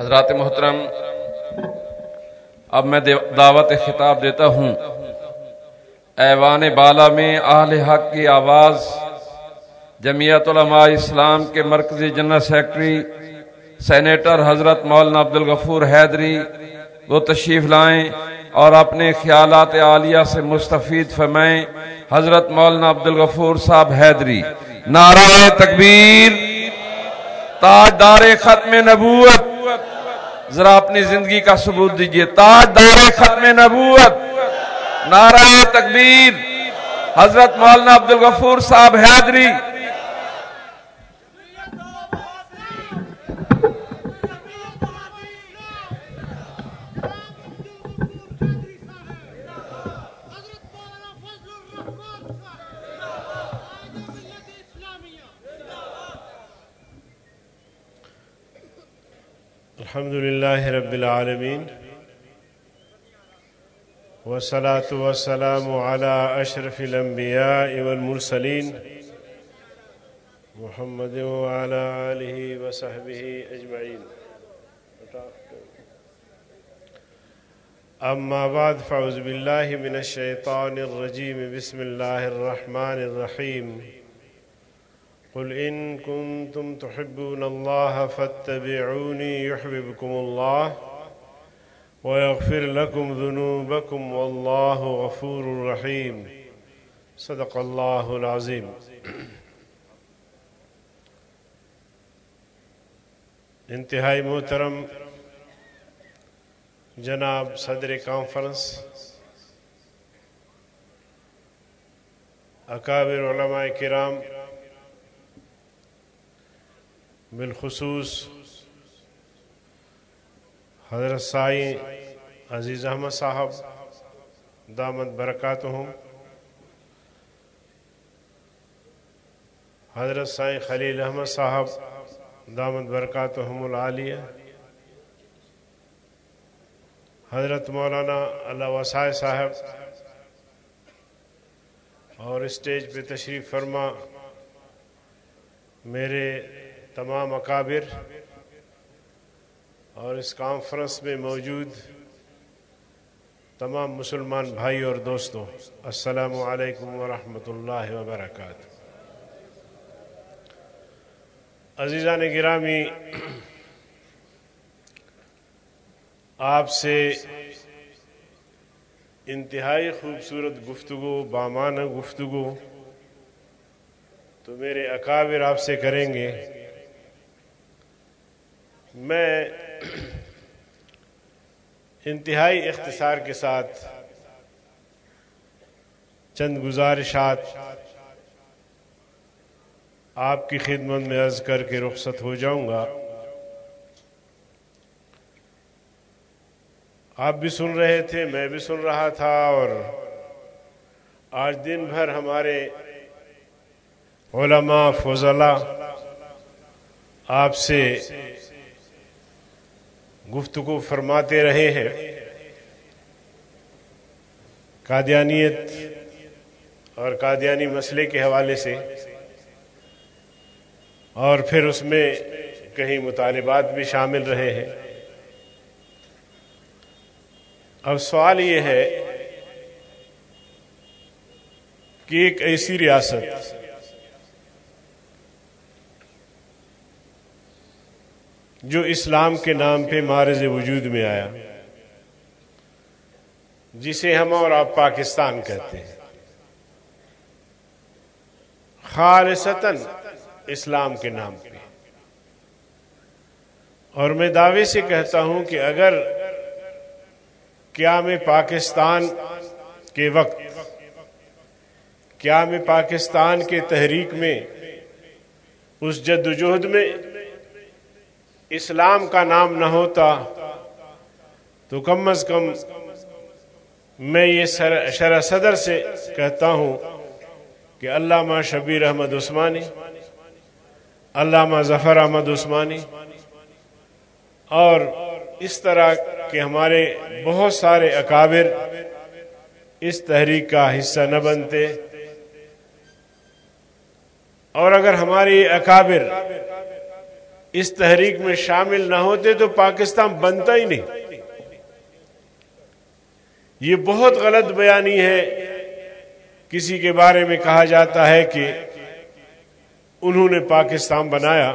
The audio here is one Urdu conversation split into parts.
حضرات محترم، اب میں دعوت خطاب دیتا ہوں۔ ایوان بالا میں اہل حق کی آواز، جمعیت علماء اسلام کے مرکزی جنرل سیکرٹری، سینیٹر حضرت مولانا عبد الغفور حیدری، وہ تشریف لائیں اور اپنے خیالات عالیہ سے مستفید فرمائیں۔ حضرت مولانا عبد الغفور صاحب حیدری، نعرہ تکبیر، تاج دار ختم نبوت۔ ذرا اپنی زندگی کا ثبوت دیجیے تاج دار ختم نبوت۔ نعرہ تکبیر۔ حضرت مولانا عبد الغفور صاحب حیدری۔ الحمد لله رب العالمين والصلاة والسلام على أشرف الأنبياء والمرسلين محمد وعلى آله وصحبه أجمعين أما بعد فأعوذ بالله من الشيطان الرجيم بسم الله الرحمن الرحيم قل إن كنتم تحبون الله فاتبعوني يحببكم الله ويغفر لكم ذنوبكم والله غفور رحيم. صدق الله العظيم. انتہائی محترم، جناب صدر کانفرنس، اکابر علماء کرام بالخصوص حضرت سائی عزیز احمد صاحب، دامت برکات ہوں حضرت سائی خلیل احمد صاحب، دامت برکات العالیہ، حضرت مولانا اللہ وسائے صاحب، اور اسٹیج پہ تشریف فرما، میرے تمام اکابر اور اس کانفرنس میں موجود تمام مسلمان بھائی اور دوستوں، السلام علیکم ورحمۃ اللہ وبرکاتہ۔ عزیزان گرامی، آپ سے انتہائی خوبصورت گفتگو، بامانہ گفتگو تو میرے اکابر آپ سے کریں گے۔ میں انتہائی اختصار کے ساتھ چند گزارشات آپ کی خدمت میں عرض کر کے رخصت ہو جاؤں گا۔ آپ بھی سن رہے تھے، میں بھی سن رہا تھا اور آج دن بھر ہمارے علماء فضلہ آپ سے گفتگو فرماتے رہے ہیں۔ قادیانیت اور قادیانی مسئلے کے حوالے سے اور پھر اس میں کہیں مطالبات بھی شامل رہے ہیں۔ اب سوال یہ ہے کہ ایک ایسی ریاست جو اسلام کے نام پہ مارز وجود میں آیا، جسے ہم اور آپ پاکستان کہتے ہیں۔ خالصتاً اسلام کے نام پہ۔ اور میں دعوے سے کہتا ہوں کہ اگر کیا میں پاکستان کے وقت کیا میں پاکستان کے تحریک میں، اس جد وجہد میں اسلام کا نام نہ ہوتا تو کم از کم میں یہ شرح صدر سے کہتا ہوں کہ علامہ شبیر احمد عثمانی، علامہ ظفر احمد عثمانی اور اس طرح کے ہمارے بہت سارے اکابر اس تحریک کا حصہ نہ بنتے۔ اور اگر ہماری اکابر اس تحریک میں شامل نہ ہوتے تو پاکستان بنتا ہی نہیں۔ یہ بہت غلط بیانی ہے۔ کسی کے بارے میں کہا جاتا ہے کہ انہوں نے پاکستان بنایا۔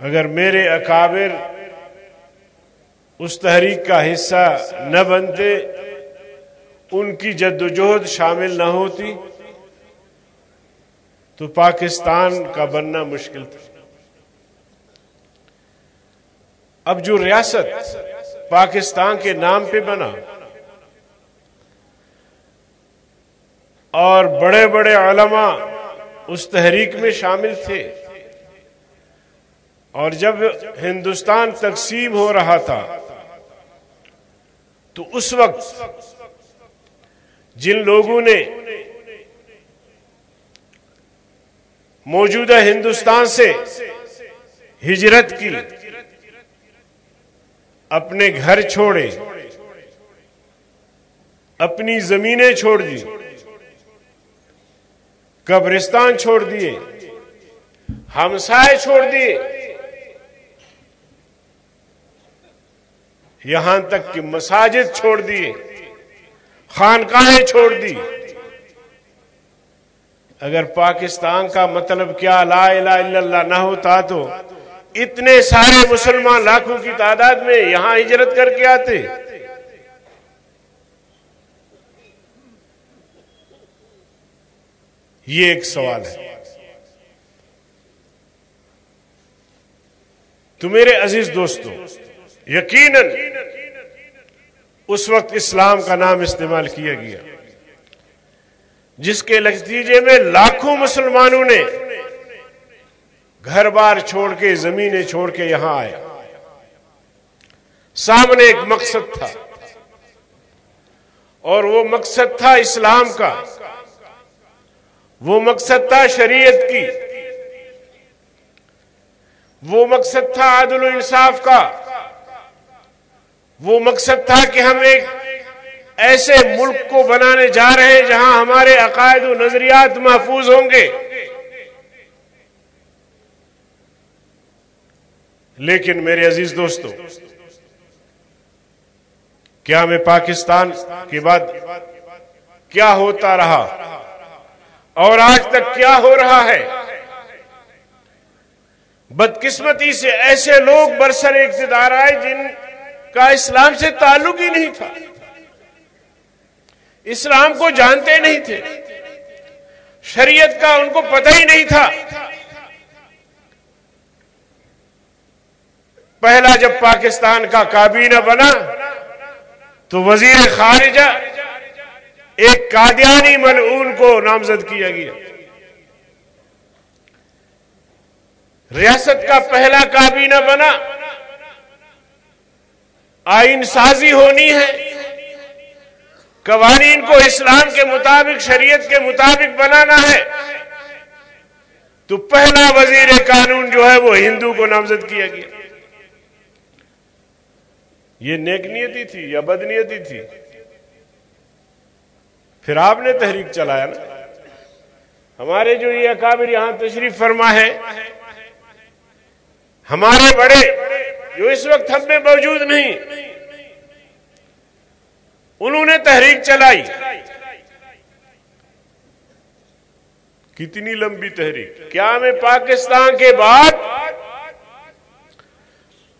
اگر میرے اکابر اس تحریک کا حصہ نہ بنتے، ان کی جد و جہد شامل نہ ہوتی۔ تو پاکستان کا بننا مشکل تھا۔ اب جو ریاست پاکستان کے نام پہ بنا اور بڑے بڑے علماء اس تحریک میں شامل تھے، اور جب ہندوستان تقسیم ہو رہا تھا، تو اس وقت جن لوگوں نے موجودہ ہندوستان سے ہجرت کی، اپنے گھر چھوڑے، اپنی زمینیں چھوڑ دی، قبرستان چھوڑ دیے، ہمسائے چھوڑ دیے۔ یہاں تک کہ مساجد چھوڑ دیے، خانقاہیں چھوڑ دی۔ اگر پاکستان کا مطلب کیا لا الہ الا اللہ نہ ہوتا تو اتنے سارے مسلمان لاکھوں کی تعداد میں یہاں ہجرت کر کے آتے۔ یہ ایک سوال ہے۔ تو میرے عزیز دوستوں یقیناً اس وقت اسلام کا نام استعمال کیا گیا۔ جس کے نتیجے میں لاکھوں مسلمانوں نے گھر بار چھوڑ کے، زمینیں چھوڑ کے یہاں آئے۔ سامنے ایک مقصد تھا۔ اور وہ مقصد تھا اسلام کا۔ وہ مقصد تھا شریعت کی۔ وہ مقصد تھا عادل و انصاف کا۔ وہ مقصد تھا کہ ہم ایک ایسے ملک کو بنانے جا رہے ہیں جہاں ہمارے عقائد و نظریات محفوظ ہوں گے۔ لیکن میرے عزیز دوستوں کیا میں پاکستان کے بعد کیا ہوتا رہا؟ اور آج تک کیا ہو رہا ہے؟ بدقسمتی سے ایسے لوگ برسر اقتدار آئے جن کا اسلام سے تعلق ہی نہیں تھا۔ اسلام کو جانتے نہیں تھے۔ شریعت کا ان کو پتہ ہی نہیں تھا۔ پہلا جب پاکستان کا کابینہ بنا، تو وزیر خارجہ ایک قادیانی ملعون کو نامزد کیا گیا۔ ریاست کا پہلا کابینہ بنا۔ آئین سازی ہونی ہے۔ قوانین کو اسلام کے مطابق، شریعت کے مطابق بنانا ہے۔ تو پہلا وزیر قانون جو ہے وہ ہندو کو نامزد کیا گیا۔ یہ نیکنیتی تھی یا بدنیتی تھی؟ پھر آپ نے تحریک چلایا نا۔ ہمارے جو یہ اکابر یہاں تشریف فرما ہے، ہمارے بڑے جو اس وقت ہم میں موجود نہیں انہوں نے تحریک چلائی۔ کتنی لمبی تحریک۔ کیا میں پاکستان کے بعد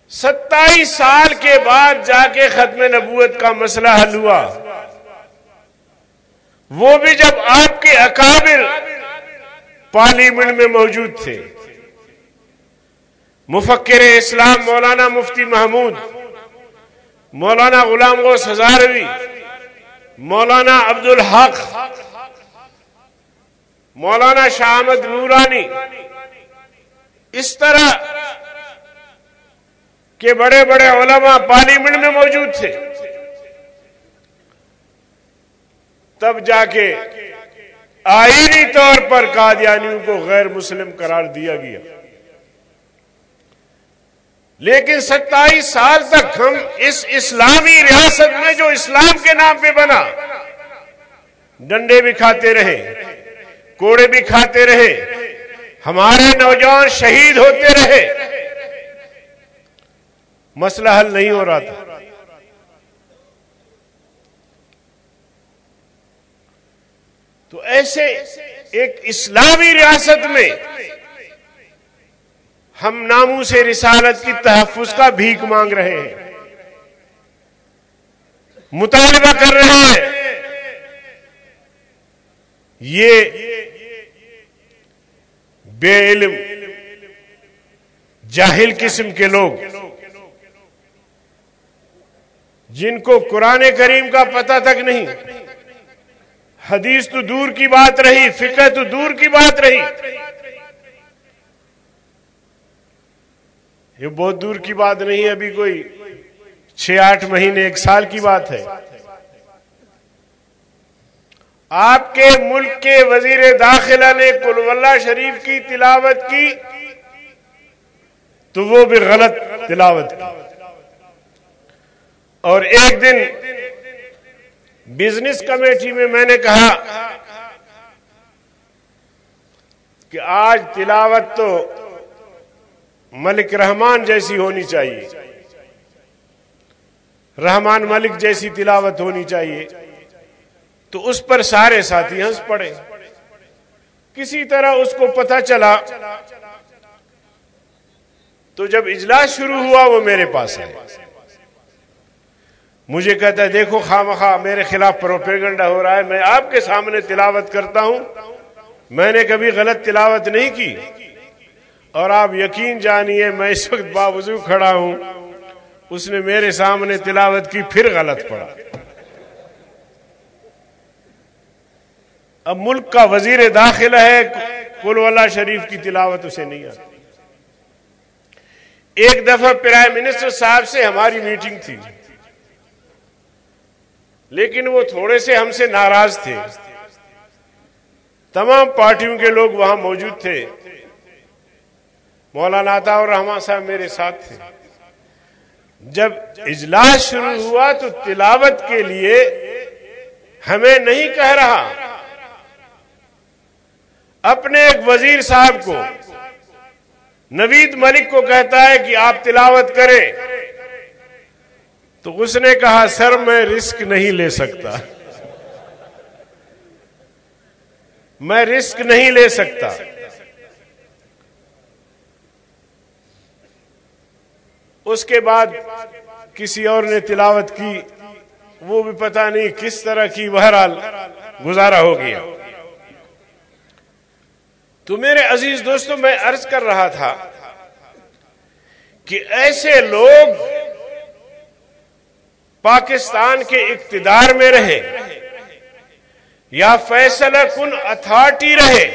ستائیس سال کے بعد جا کے ختم نبوت کا مسئلہ حل ہوا۔ وہ بھی جب آپ کے اکابر پارلیمنٹ میں موجود تھے۔ مفکر اسلام مولانا مفتی محمود، مولانا غلام غوث ہزاروی۔ مولانا عبد الحق مولانا شاہمد نورانی، اس طرح کے بڑے بڑے علماء پارلیمنٹ میں موجود تھے۔ تب جا کے آئینی طور پر قادیانیوں کو غیر مسلم قرار دیا گیا۔ لیکن ستائیس سال تک ہم اس اسلامی ریاست میں جو اسلام کے نام پہ بنا، ڈنڈے بھی کھاتے رہے، کوڑے بھی کھاتے رہے، ہمارے نوجوان شہید ہوتے رہے، مسئلہ حل نہیں ہو رہا تھا۔ تو ایسے ایک اسلامی ریاست میں ہم ناموں سے رسالت کی تحفظ کا بھیک مانگ رہے ہیں۔ مطالبہ کر رہے ہیں۔ یہ بے علم، جاہل قسم کے لوگ، جن کو قرآن کریم کا پتہ تک نہیں۔ حدیث تو دور کی بات رہی، فقہ تو دور کی بات رہی۔ یہ بہت دور کی بات نہیں ابھی کوئی چھ آٹھ مہینے، ایک سال کی بات ہے۔ آپ کے ملک کے وزیر داخلہ نے کلولہ شریف کی تلاوت کی، تو وہ بھی غلط تلاوت کی۔ اور ایک دن بزنس کمیٹی میں میں نے کہا کہ آج تلاوت تو ملک رحمان جیسی ہونی چاہیے۔ رحمان ملک جیسی تلاوت ہونی چاہیے۔ تو اس پر سارے ساتھی ہنس پڑے۔ کسی طرح اس کو پتہ چلا۔ تو جب اجلاس شروع ہوا وہ میرے پاس ہے مجھے کہتا ہے، دیکھو خواہ میرے خلاف پروپیگنڈا ہو رہا ہے۔ میں آپ کے سامنے تلاوت کرتا ہوں۔ میں نے کبھی غلط تلاوت نہیں کی۔ اور آپ یقین جانیے، میں اس وقت باوضو کھڑا ہوں۔ اس نے میرے سامنے تلاوت کی پھر غلط پڑا اب ملک کا وزیر داخل ہے کل والا شریف کی تلاوت اسے نہیں آتی۔ ایک دفعہ پرائم منسٹر صاحب سے ہماری میٹنگ تھی۔ لیکن وہ تھوڑے سے ہم سے ناراض تھے۔ تمام پارٹیوں کے لوگ وہاں موجود تھے۔ مولانا اور رحمان صاحب میرے ساتھ تھے۔ جب اجلاس شروع ہوا تو تلاوت کے لیے ہمیں نہیں کہہ رہا۔ اپنے ایک وزیر صاحب کو، نوید ملک کو کہتا ہے کہ آپ تلاوت کریں۔ تو اس نے کہا، سر میں رسک نہیں لے سکتا۔ میں رسک نہیں لے سکتا۔ اس کے بعد کسی اور نے تلاوت کی، وہ بھی پتہ نہیں کس طرح کی بہرحال گزارا ہو گیا۔ تو میرے عزیز دوستوں میں عرض کر رہا تھا کہ ایسے لوگ پاکستان کے اقتدار میں رہے یا فیصلہ کن اتھارٹی رہے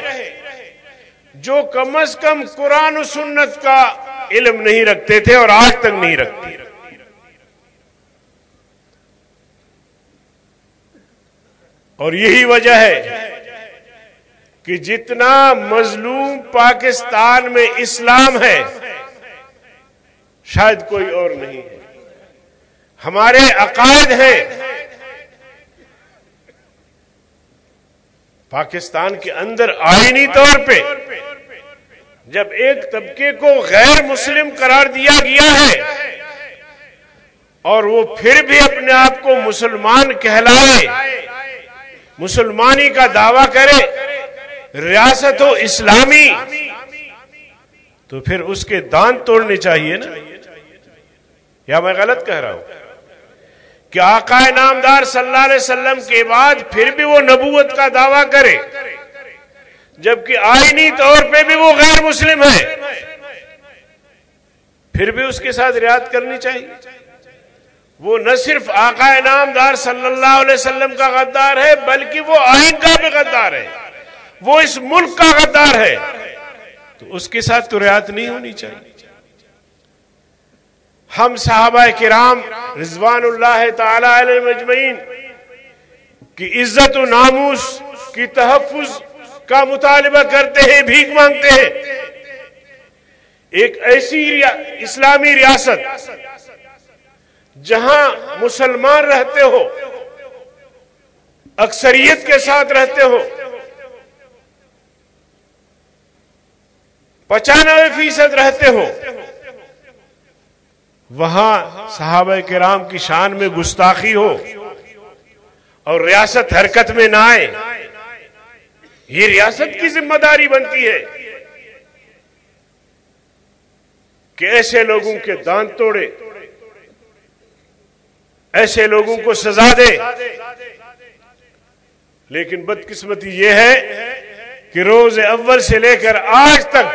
جو کم از کم قرآن و سنت کا علم نہیں رکھتے تھے اور آج تک نہیں رکھتے۔ اور یہی وجہ ہے کہ جتنا مظلوم پاکستان میں اسلام ہے، شاید کوئی اور نہیں ہے۔ ہمارے عقائد ہیں، پاکستان کے اندر آئینی طور پہ جب ایک طبقے کو غیر مسلم قرار دیا گیا ہے اور وہ پھر بھی اپنے آپ کو مسلمان کہلائے، مسلمانی کا دعویٰ کرے، ریاست و اسلامی، تو پھر اس کے دان توڑنے چاہیے نا؟ یا میں غلط کہہ رہا ہوں؟ کہ آقا نامدار صلی اللہ علیہ وسلم کے بعد پھر بھی وہ نبوت کا دعویٰ کرے۔ جبکہ آئینی طور پہ بھی وہ غیر مسلم ہے۔ پھر بھی اس کے ساتھ رعایت کرنی چاہیے۔ وہ نہ صرف آقا نامدار صلی اللہ علیہ وسلم کا غدار ہے، بلکہ وہ آئین کا بھی غدار ہے۔ وہ اس ملک کا غدار ہے۔ تو اس کے ساتھ تو رعایت نہیں ہونی چاہیے۔ ہم صحابہ کرام رضوان اللہ تعالی علیہ مجمعین کی عزت و ناموس کی تحفظ کا مطالبہ کرتے ہیں، بھیک مانگتے ہیں۔ ایک ایسی اسلامی ریاست جہاں مسلمان رہتے ہو، اکثریت کے ساتھ رہتے ہو، پچانوے فیصد رہتے ہو، وہاں صحابہ کرام کی شان میں گستاخی ہو اور ریاست حرکت میں نہ آئے۔ یہ ریاست کی ذمہ داری بنتی ہے کہ ایسے لوگوں کے دانت توڑے، ایسے لوگوں کو سزا دے۔ لیکن بدقسمتی یہ ہے کہ روز اول سے لے کر آج تک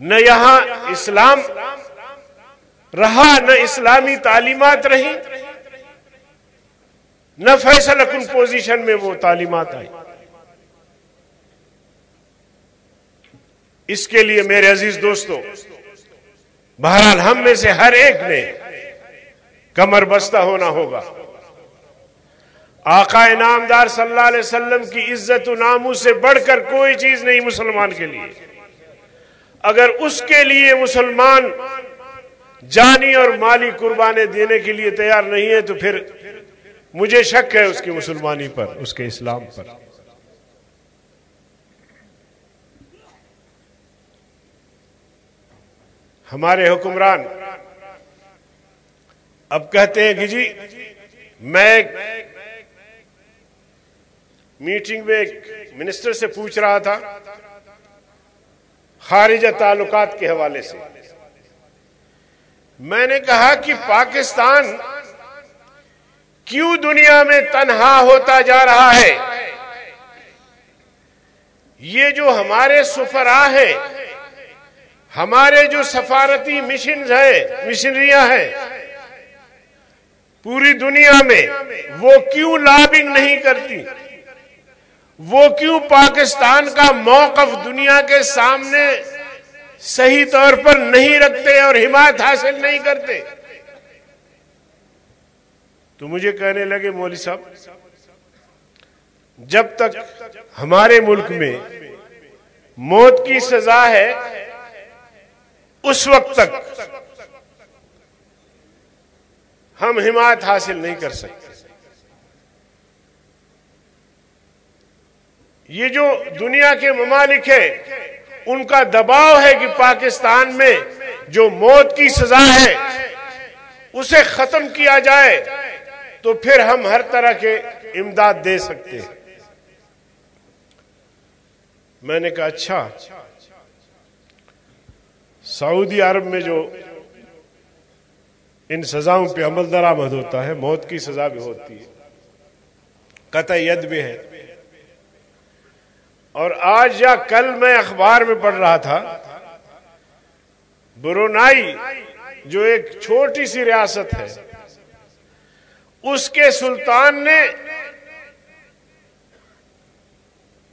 نہ یہاں اسلام رہا، نہ اسلامی تعلیمات رہی نہ فیصل کن پوزیشن میں وہ تعلیمات آئی اس کے لیے میرے عزیز دوستوں بہرحال ہم میں سے ہر ایک نے کمر بستہ ہونا ہوگا۔ آقا انعامدار صلی اللہ علیہ وسلم کی عزت و ناموں سے بڑھ کر کوئی چیز نہیں مسلمان کے لیے۔ اگر اس کے لیے مسلمان جانی اور مالی قربانے دینے کے لیے تیار نہیں ہے تو پھر مجھے شک ہے اس کی مسلمانی پر، اس کے اسلام پر۔ ہمارے حکمران، اب کہتے ہیں کہ جی میں میٹنگ میں ایک منسٹر سے پوچھ رہا تھا خارجہ تعلقات کے حوالے سے۔ میں نے کہا کہ پاکستان کیوں دنیا میں تنہا ہوتا جا رہا ہے؟ یہ جو ہمارے سفرا ہیں، ہمارے جو سفارتی مشن ہیں مشنریاں ہیں، پوری دنیا میں وہ کیوں لابنگ نہیں کرتی؟ وہ کیوں پاکستان کا موقف دنیا کے سامنے صحیح طور پر نہیں رکھتے اور حمایت حاصل نہیں کرتے؟ تو مجھے کہنے لگے مولوی صاحب، جب تک ہمارے ملک میں موت کی سزا ہے، اس وقت تک ہم حمایت حاصل نہیں کر سکتے۔ یہ جو دنیا کے ممالک ہیں، ان کا دباؤ ہے کہ پاکستان میں جو موت کی سزا ہے، اسے ختم کیا جائے۔ تو پھر ہم ہر طرح کے امداد دے سکتے ہیں۔ میں نے کہا اچھا سعودی عرب میں جو ان سزاؤں پہ عمل درآمد ہوتا ہے، موت کی سزا بھی ہوتی ہے۔ قطع ید بھی ہے۔ اور آج یا کل میں اخبار میں پڑھ رہا تھا، برونائی جو ایک چھوٹی سی ریاست ہے اس کے سلطان نے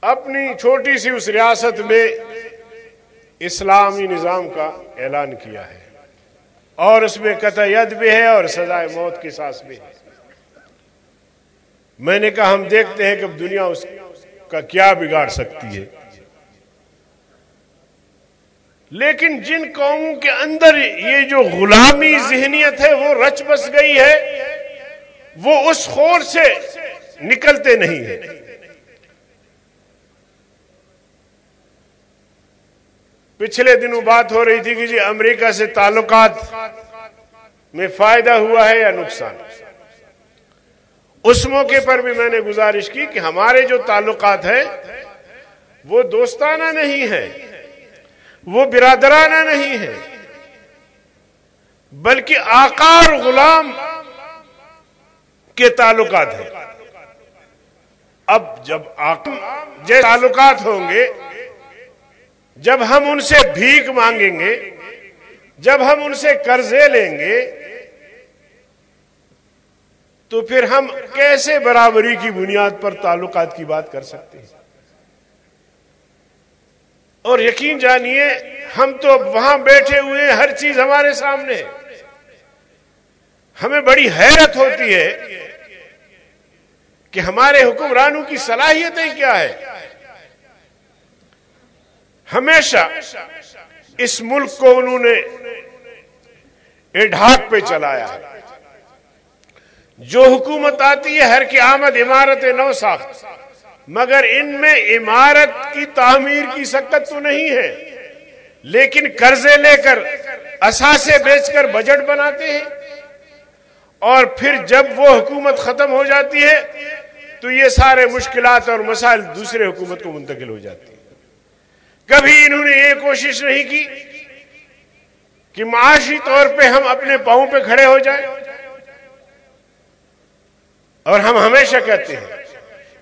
اپنی چھوٹی سی اس ریاست میں اسلامی نظام کا اعلان کیا ہے اور اس میں قطعید بھی ہے اور سزائے موت کی ساس بھی ہے۔ میں نے کہا ہم دیکھتے ہیں کہ دنیا اس کا کیا بگاڑ سکتی ہے۔ لیکن جن قوموں کے اندر یہ جو غلامی ذہنیت ہے وہ رچ بس گئی ہے۔ وہ اس خور سے نکلتے نہیں ہیں۔ پچھلے دنوں بات ہو رہی تھی کہ جی امریکہ سے تعلقات میں فائدہ ہوا ہے یا نقصان۔ اس موقع پر بھی میں نے گزارش کی کہ ہمارے جو تعلقات ہیں، وہ دوستانہ نہیں ہے وہ برادرانہ نہیں ہے بلکہ آکار غلام کے تعلقات ہیں۔ اب جب جیسے تعلقات ہوں گے، جب ہم ان سے بھیک مانگیں گے، جب ہم ان سے قرضے لیں گے، تو پھر ہم کیسے برابری کی بنیاد پر تعلقات کی بات کر سکتے ہیں؟ اور یقین جانیے، ہم تو وہاں بیٹھے ہوئے ہیں، ہر چیز ہمارے سامنے ہمیں بڑی حیرت ہوتی ہے کہ ہمارے حکمرانوں کی صلاحیتیں کیا ہے۔ ہمیشہ اس ملک کو انہوں نے اڈھاک پہ چلایا ہے۔ جو حکومت آتی ہے ہر کی آمد عمارت نو ساخت، مگر ان میں عمارت کی تعمیر کی سکت تو نہیں ہے، لیکن قرضے لے کر اثاثے بیچ کر بجٹ بناتے ہیں۔ اور پھر جب وہ حکومت ختم ہو جاتی ہے، تو یہ سارے مشکلات اور مسائل دوسرے حکومت کو منتقل ہو جاتی ہیں۔ کبھی انہوں نے یہ کوشش نہیں کی کہ معاشی طور پہ ہم اپنے پاؤں پہ کھڑے ہو جائیں۔ اور ہم ہمیشہ کہتے ہیں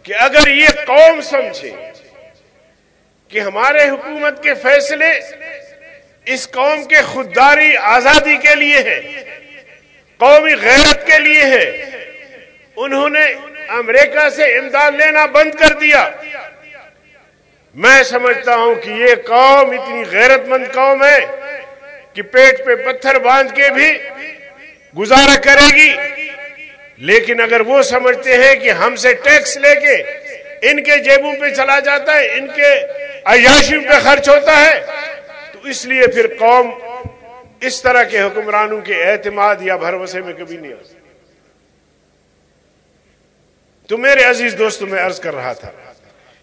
کہ اگر یہ قوم سمجھے کہ ہمارے حکومت کے فیصلے اس قوم کے خودداری آزادی کے لیے ہے قومی غیرت کے لیے ہے۔ انہوں نے امریکہ سے امداد لینا بند کر دیا۔ میں سمجھتا ہوں کہ یہ قوم اتنی غیرت مند قوم ہے کہ پیٹ پہ پتھر باندھ کے بھی گزارا کرے گی۔ لیکن اگر وہ سمجھتے ہیں کہ ہم سے ٹیکس لے کے ان کے جیبوں پہ چلا جاتا ہے، ان کے عیاشیوں پہ خرچ ہوتا ہے، تو اس لیے پھر قوم اس طرح کے حکمرانوں کے اعتماد یا بھروسے میں کبھی نہیں آ تو میرے عزیز دوستوں میں عرض کر رہا تھا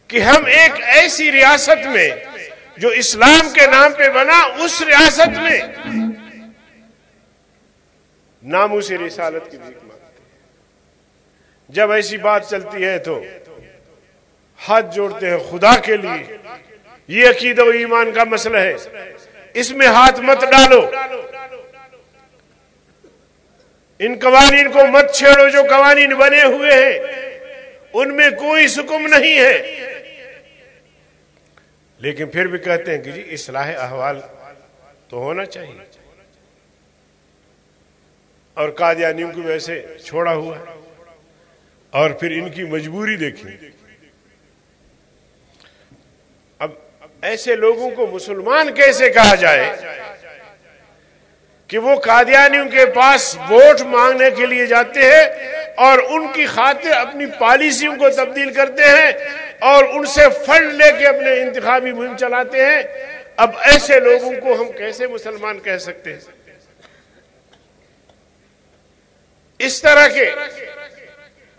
کہ ہم ایک ایسی ریاست میں جو اسلام کے نام پہ بنا، اس ریاست میں ناموں سے رسالت کی بھی جب ایسی بات چلتی ہے تو ہاتھ جوڑتے ہیں خدا کے لیے۔ یہ عقید و ایمان کا مسئلہ ہے۔ اس میں ہاتھ مت ڈالو۔ ان قوانین کو مت چھیڑو جو قوانین بنے ہوئے ہیں۔ ان میں کوئی سکم نہیں ہے۔ لیکن پھر بھی کہتے ہیں کہ جی اصلاح احوال تو ہونا چاہیے۔ اور قادیانیوں کی ویسے چھوڑا ہوا ہے۔ اور پھر ان کی مجبوری دیکھیں اب ایسے لوگوں کو مسلمان کیسے کہا جائے کہ وہ قادیانیوں کے پاس ووٹ مانگنے کے لیے جاتے ہیں اور ان کی خاطر اپنی پالیسیوں کو تبدیل کرتے ہیں اور ان سے فنڈ لے کے اپنے انتخابی مہم چلاتے ہیں؟ اب ایسے لوگوں کو ہم کیسے مسلمان کہہ سکتے ہیں؟ اس طرح کے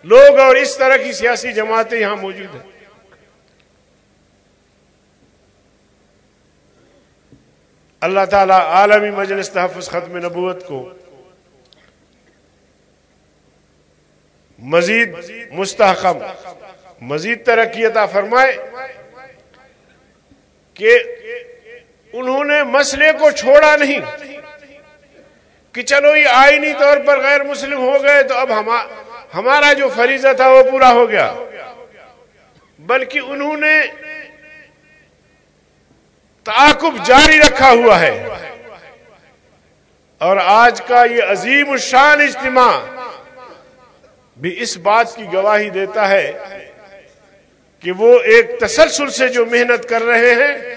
لوگ اور اس طرح کی سیاسی جماعتیں یہاں موجود ہیں۔ اللہ تعالیٰ عالمی مجلس تحفظ ختم نبوت کو مزید مستحکم، مزید ترقی عطا فرمائے کہ انہوں نے مسئلے کو چھوڑا نہیں کہ چلو یہ آئینی طور پر غیر مسلم ہو گئے تو اب ہمارا جو فریضہ تھا وہ پورا ہو گیا۔ بلکہ انہوں نے تعاقب جاری رکھا ہوا ہے۔ اور آج کا یہ عظیم الشان اجتماع بھی اس بات کی گواہی دیتا ہے کہ وہ ایک تسلسل سے جو محنت کر رہے ہیں،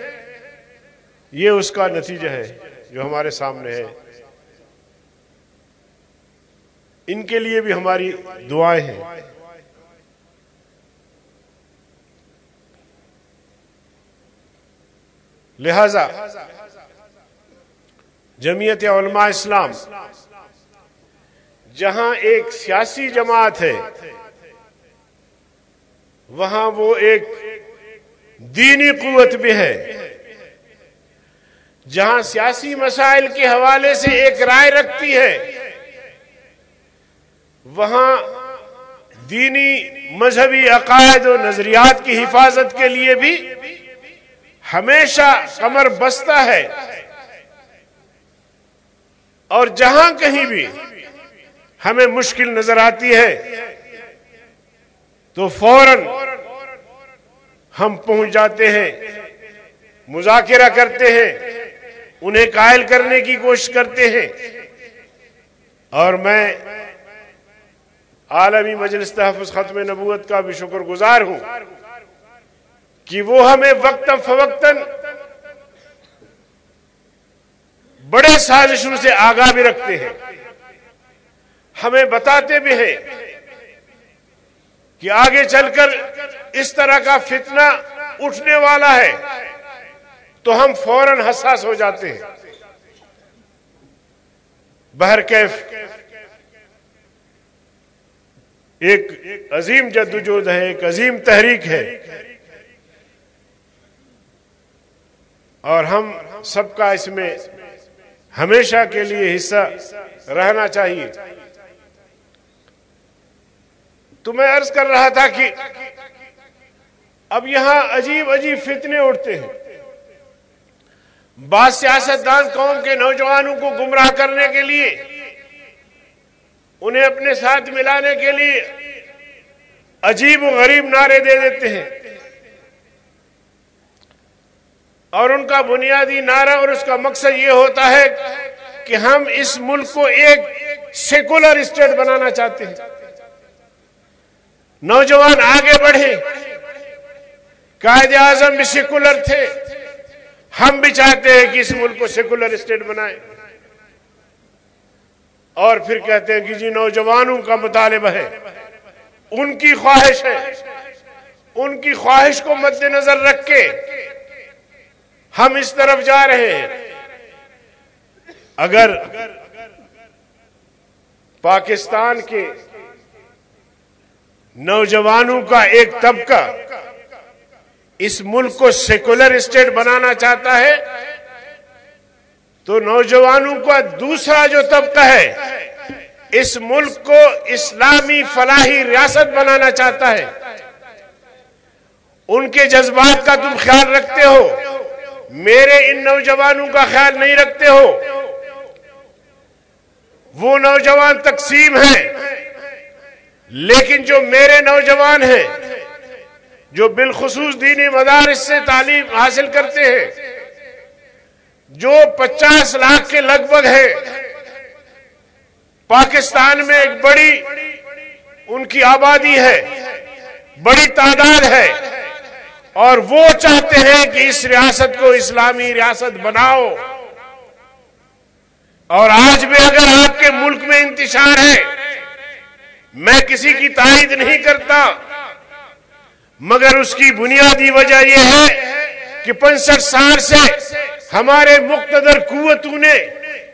یہ اس کا نتیجہ ہے جو ہمارے سامنے ہے۔ ان کے لیے بھی ہماری دعائیں ہیں۔ لہذا جمعیت علماء اسلام جہاں ایک سیاسی جماعت ہے، وہاں وہ ایک دینی قوت بھی ہے۔ جہاں سیاسی مسائل کے حوالے سے ایک رائے رکھتی ہے، وہاں دینی مذہبی عقائد و نظریات کی حفاظت کے لیے بھی ہمیشہ کمر بستہ ہے۔ اور جہاں کہیں بھی ہمیں مشکل نظر آتی ہے، تو فوراً ہم پہنچ جاتے ہیں، مذاکرہ کرتے ہیں، انہیں قائل کرنے کی کوشش کرتے ہیں۔ اور میں عالمی مجلس تحفظ ختم نبوت کا بھی شکر گزار ہوں۔ کہ وہ ہمیں وقت فوقتاً بڑے سازشوں سے آگاہ بھی رکھتے ہیں۔ ہمیں بتاتے بھی ہیں کہ آگے چل کر اس طرح کا فتنہ اٹھنے والا ہے تو ہم فوراً حساس ہو جاتے ہیں۔ بہرکیف ایک عظیم جدوجہد ہے، ایک عظیم تحریک ہے۔ اور ہم سب کا اس میں ہمیشہ کے لیے حصہ رہنا چاہیے۔ تو میں عرض کر رہا تھا کہ اب یہاں عجیب عجیب فتنے اٹھتے ہیں۔ بعض سیاستدان قوم کے نوجوانوں کو گمراہ کرنے کے لیے، انہیں اپنے ساتھ ملانے کے لیے عجیب و غریب نعرے دے دیتے ہیں۔ اور ان کا بنیادی نعرہ اور اس کا مقصد یہ ہوتا ہے کہ ہم اس ملک کو ایک سیکولر اسٹیٹ بنانا چاہتے ہیں۔ نوجوان آگے بڑھے۔ قائد اعظم بھی سیکولر تھے۔ ہم بھی چاہتے ہیں کہ اس ملک کو سیکولر اسٹیٹ بنائیں اور پھر کہتے ہیں کہ جی نوجوانوں کا مطالبہ ہے۔ ان کی خواہش ہے۔ ان کی خواہش کو مد نظر رکھ کے ہم اس طرف جا رہے ہیں۔ اگر پاکستان کے نوجوانوں کا ایک طبقہ اس ملک کو سیکولر اسٹیٹ بنانا چاہتا ہے، تو نوجوانوں کا دوسرا جو طبقہ ہے، اس ملک کو اسلامی فلاحی ریاست بنانا چاہتا ہے۔ ان کے جذبات کا تم خیال رکھتے ہو۔ میرے ان نوجوانوں کا خیال نہیں رکھتے ہو۔ وہ نوجوان تقسیم ہیں۔ لیکن جو میرے نوجوان ہیں، جو بالخصوص دینی مدارس سے تعلیم حاصل کرتے ہیں، جو پچاس لاکھ کے لگ بھگ ہے پاکستان میں ایک بڑی ان کی آبادی ہے، بڑی تعداد ہے۔ اور وہ چاہتے ہیں کہ اس ریاست کو اسلامی ریاست بناؤ۔ اور آج بھی اگر آپ کے ملک میں انتشار ہے، میں کسی کی تائید نہیں کرتا، مگر اس کی بنیادی وجہ یہ ہے کہ پنسٹھ سال سے ہمارے مقتدر قوتوں نے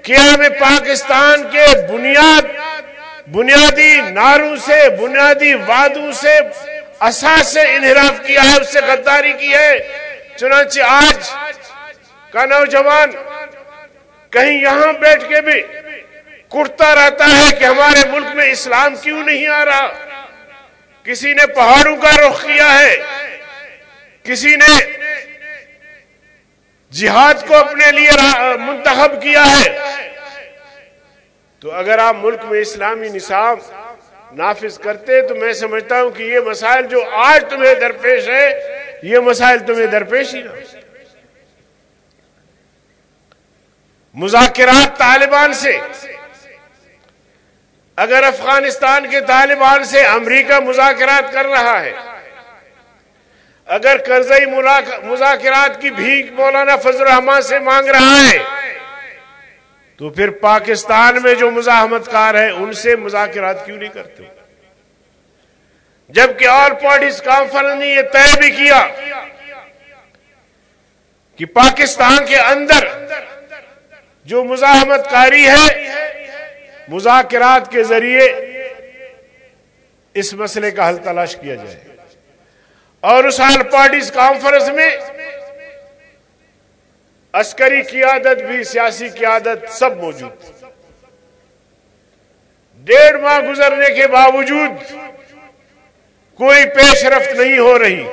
قیام پاکستان کے بنیاد، بنیادی ناروں سے، بنیادی وادوں سے اساس سے انحراف کیا ہے اس سے غداری کی ہے۔ چنانچہ آج کا نوجوان کہیں یہاں بیٹھ کے بھی کٹتا رہتا ہے کہ ہمارے ملک میں اسلام کیوں نہیں آ رہا۔ کسی نے پہاڑوں کا رخ کیا ہے۔ کسی نے جہاد کو اپنے لیے منتخب کیا ہے۔ تو اگر آپ ملک میں اسلامی نصاب نافذ کرتے تو میں سمجھتا ہوں کہ یہ مسائل جو آج تمہیں درپیش ہے یہ مسائل تمہیں درپیش ہی نہ مذاکرات طالبان سے۔ اگر افغانستان کے طالبان سے امریکہ مذاکرات کر رہا ہے، اگر قرضی مذاکرات کی بھیک مولانا فضل الرحمان سے مانگ رہا ہے تو پھر پاکستان میں جو مزاحمت کار ہے ان سے مذاکرات کیوں نہیں کرتے؟ جبکہ اور پارٹیز کانفرنس نے یہ طے بھی کیا کہ پاکستان کے اندر جو مزاحمت کاری ہے، مذاکرات کے ذریعے اس مسئلے کا حل تلاش کیا جائے۔ اور اس حال پارٹیز کانفرنس میں عسکری قیادت بھی سیاسی قیادت سب موجود ڈیڑھ ماہ گزرنے کے باوجود کوئی پیش رفت نہیں ہو رہی۔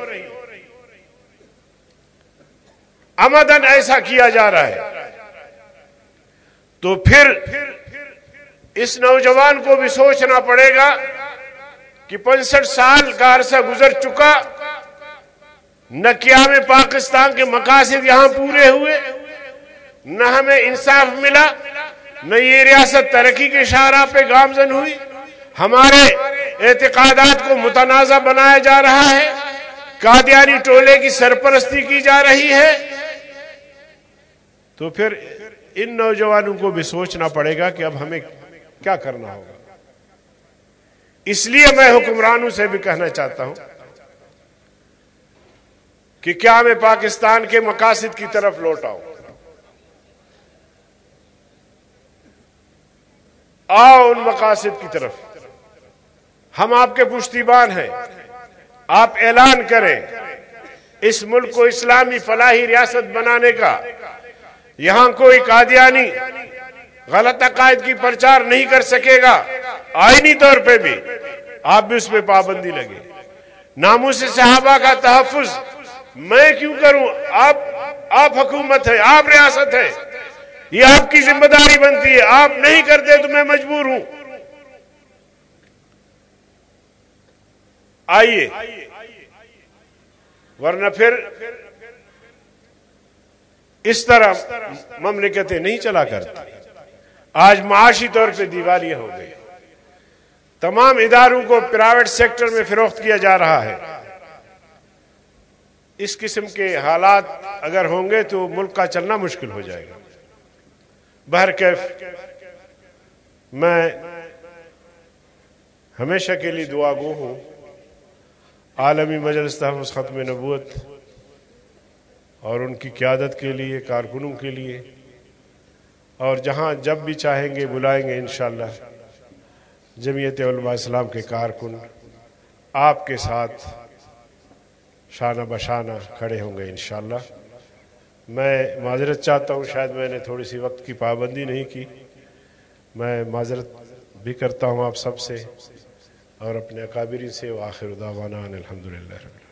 امدن ایسا کیا جا رہا ہے۔ تو پھر اس نوجوان کو بھی سوچنا پڑے گا کہ پینسٹھ سال کا عرصہ گزر چکا۔ نہ کیا میں پاکستان کے مقاصد یہاں پورے ہوئے، نہ ہمیں انصاف ملا، نہ یہ ریاست ترقی کے شاہراہ پہ گامزن ہوئی۔ ہمارے اعتقادات کو متنازع بنایا جا رہا ہے، قادیانی ٹولے کی سرپرستی کی جا رہی ہے۔ تو پھر ان نوجوانوں کو بھی سوچنا پڑے گا کہ اب ہمیں کیا کرنا ہوگا۔ اس لیے میں حکمرانوں سے بھی کہنا چاہتا ہوں کہ کیا میں پاکستان کے مقاصد کی طرف لوٹ آؤں؟ آؤ ان مقاصد کی طرف۔ ہم آپ کے پشتیبان ہیں۔ آپ اعلان کریں۔ اس ملک کو اسلامی فلاحی ریاست بنانے کا۔ یہاں کوئی قادیانی غلط عقائد کی پرچار نہیں کر سکے گا۔ آئینی طور پہ بھی۔ آپ بھی اس پہ پابندی لگے ناموں سے صحابہ کا تحفظ میں کیوں کروں؟ آپ آپ حکومت ہے آپ ریاست ہے یہ آپ کی ذمہ داری بنتی ہے۔ آپ نہیں کرتے تو میں مجبور ہوں۔ آئیے۔ ورنہ پھر اس طرح مملکتیں نہیں چلا کرتی آج معاشی طور پہ دیوالیاں ہو گئی۔ تمام اداروں کو پرائیویٹ سیکٹر میں فروخت کیا جا رہا ہے۔ اس قسم کے حالات اگر ہوں گے تو ملک کا چلنا مشکل ہو جائے گا۔ بہرکیف، میں ہمیشہ کے لیے دعا گو ہوں۔ عالمی مجلس تحفظ ختم نبوت اور ان کی قیادت کے لیے، کارکنوں کے لیے۔ اور جہاں جب بھی چاہیں گے بلائیں گے انشاءاللہ۔ جمعیت علماء اسلام کے کارکن، آپ کے ساتھ شانہ بشانہ کھڑے ہوں گے انشاءاللہ۔ میں معذرت چاہتا ہوں، شاید میں نے تھوڑی سی وقت کی پابندی نہیں کی۔ میں معذرت بھی کرتا ہوں آپ سب سے اور اپنے اکابری سے آخر دعوانا الحمد للہ